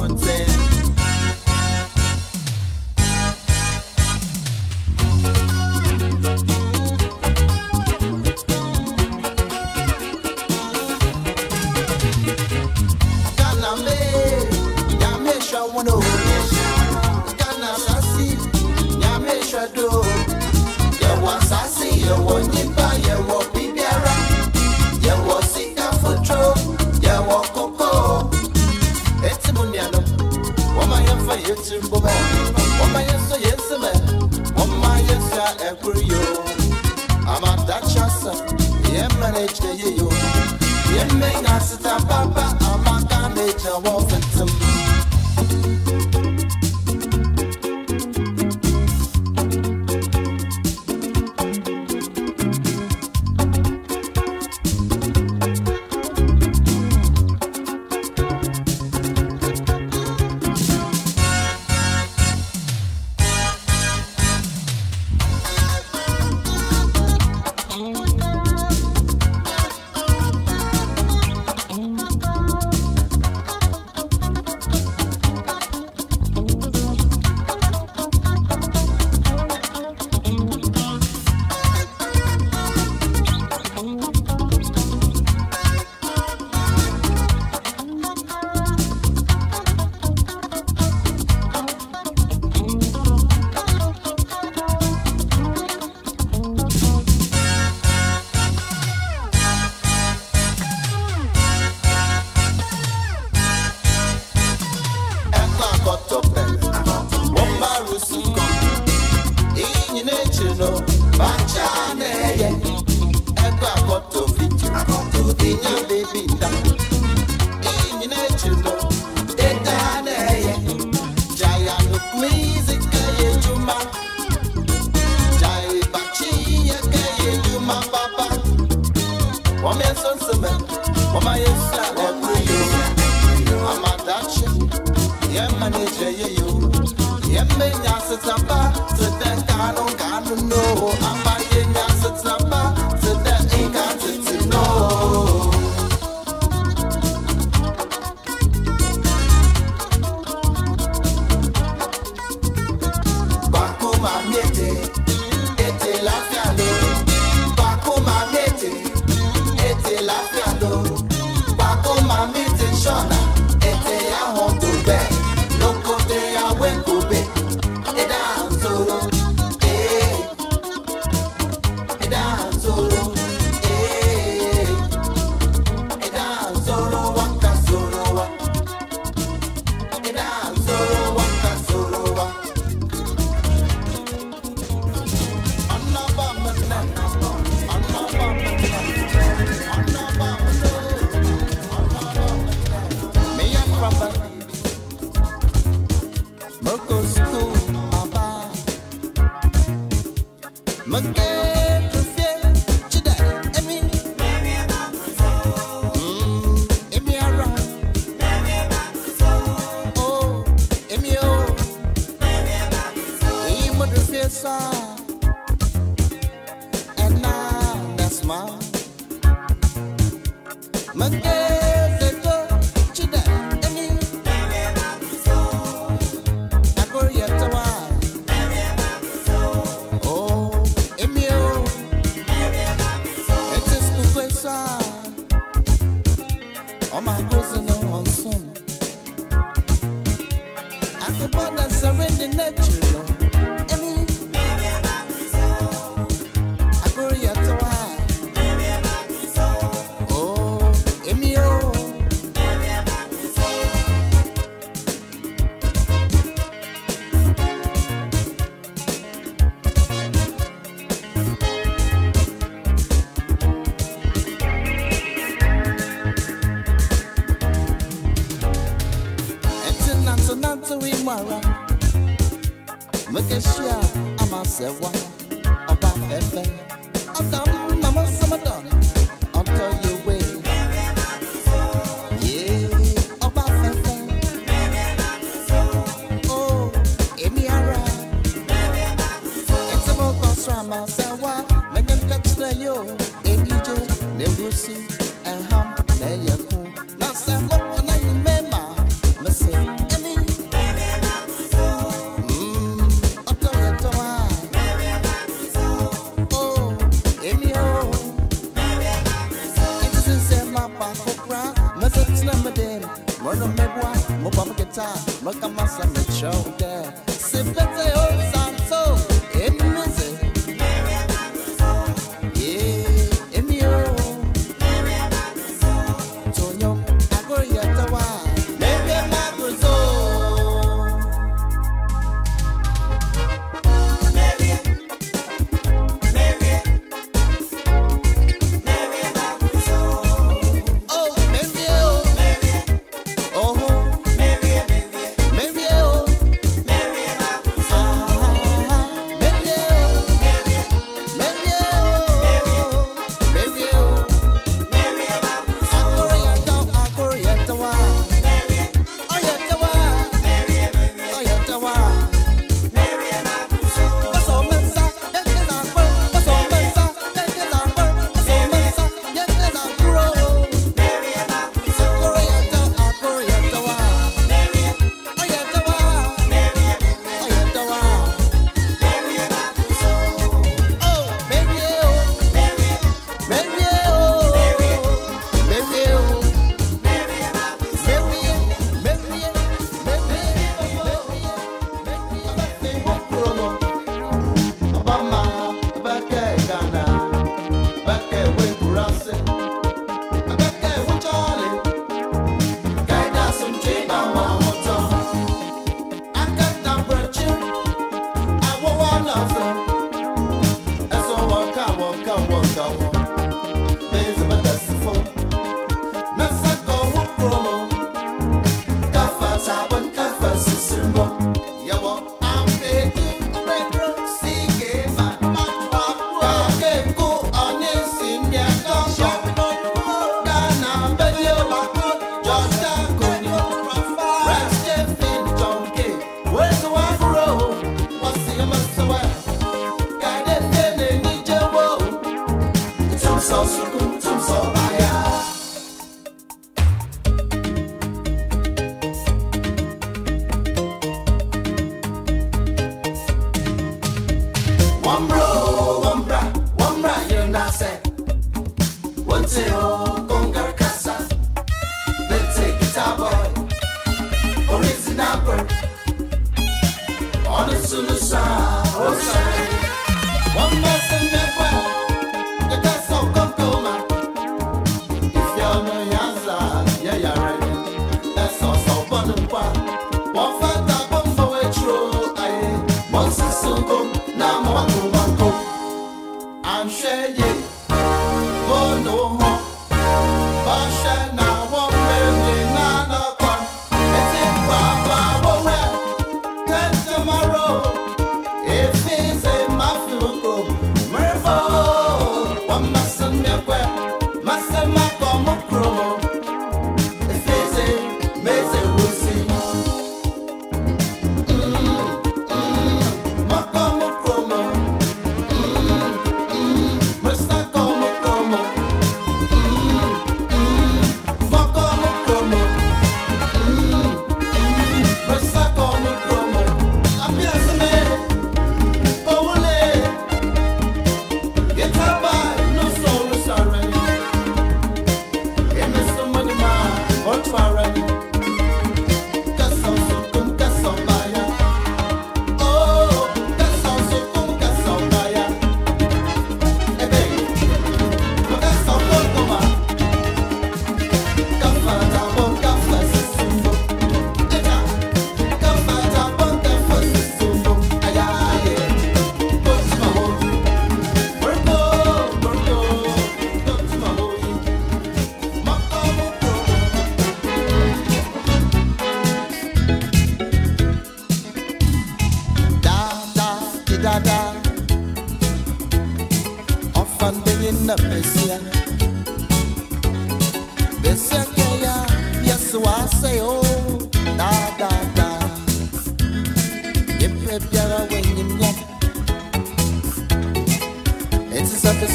mountain. and you just never see. share, yeah. Oh no.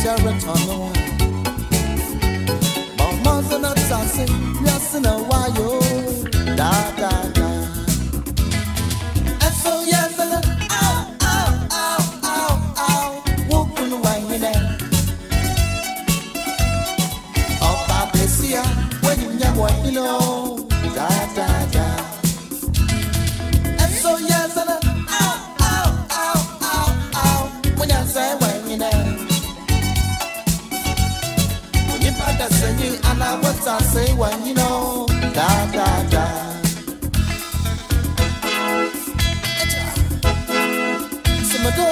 Sarah mado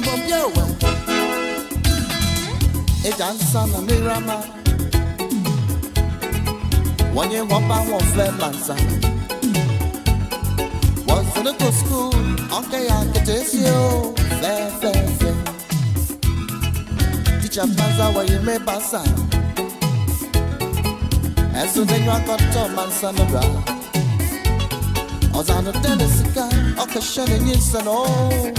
mbọmbịa ụwa ịja nsa na mmiri ama wọnye nwọba nwọfe ma nsa wọzụnụtụ skuul ọka ya nkịta esi o fefefe ticha paza wee mee basa ẹsùn dẹyìn akọtọ ma nsa nọdọ ala. Ozana Tennessee, Okashan, and Yinsan, oh,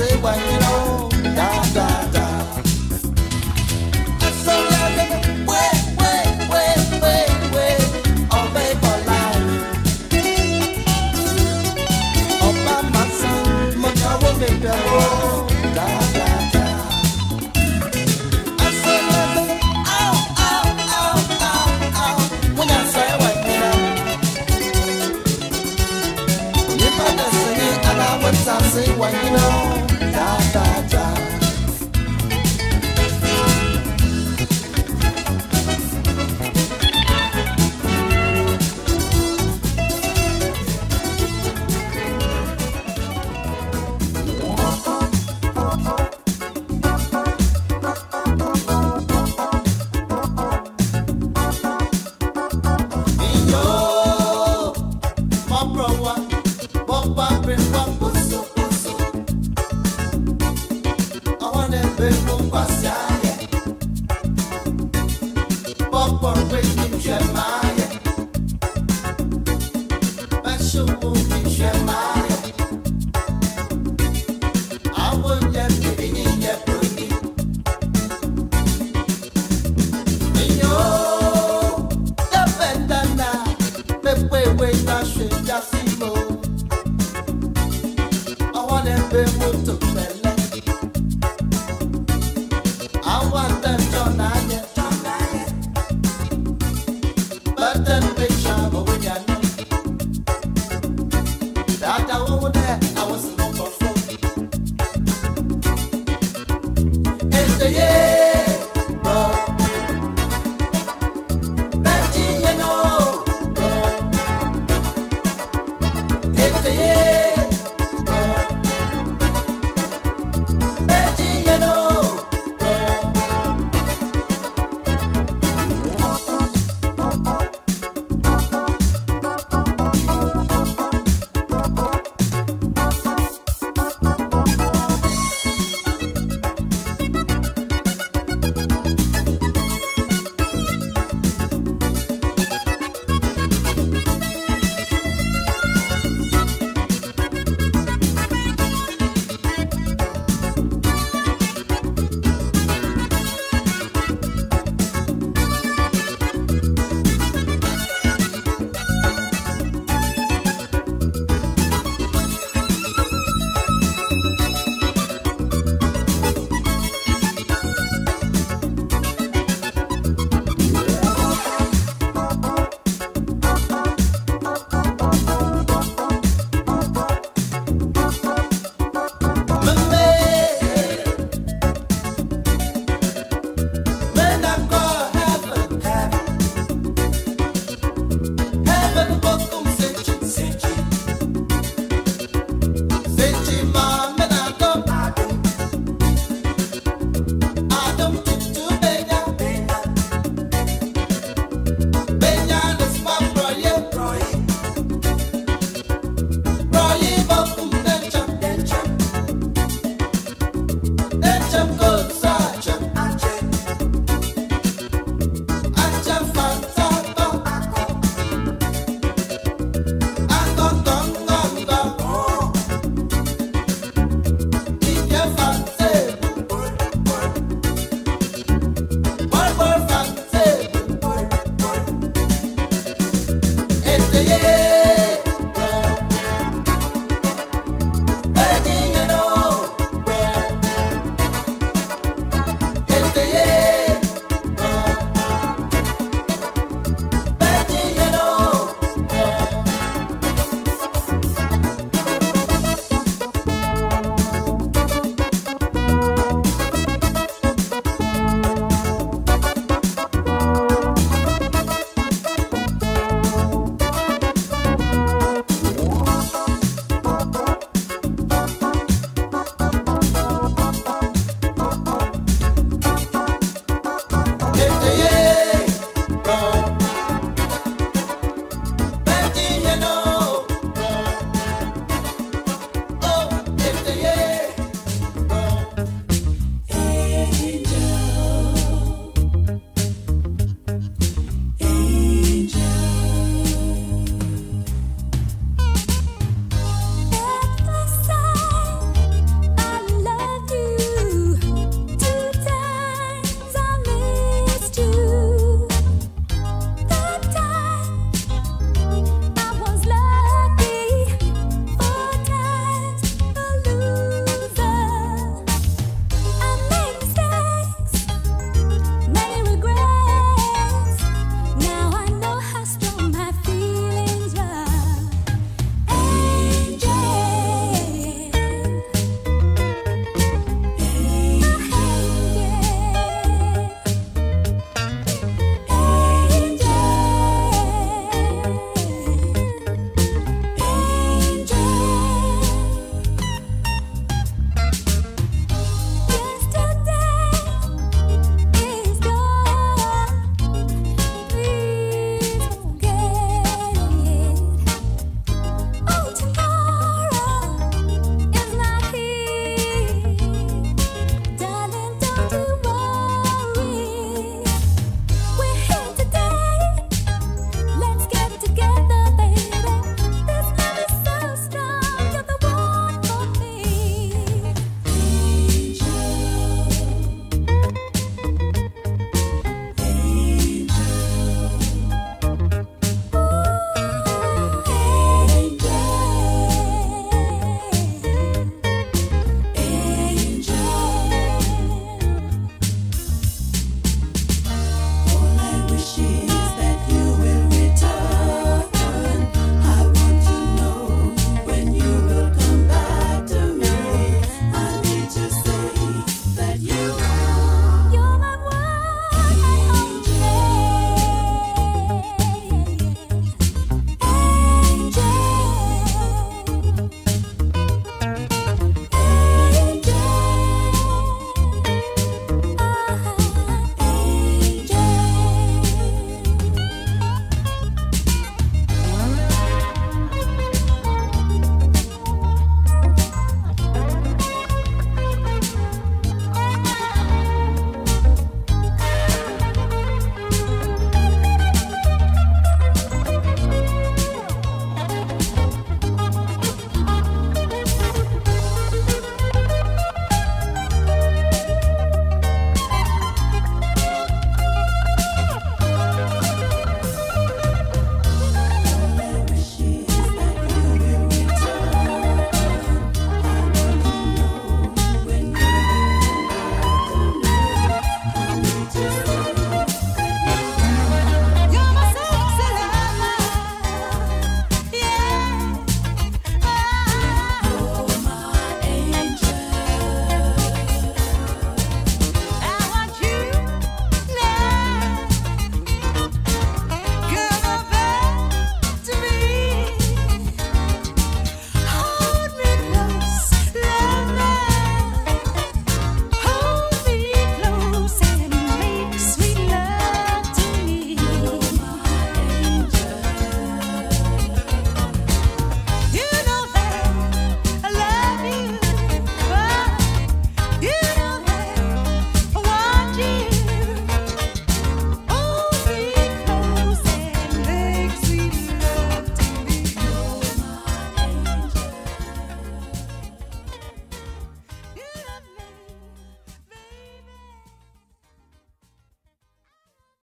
say why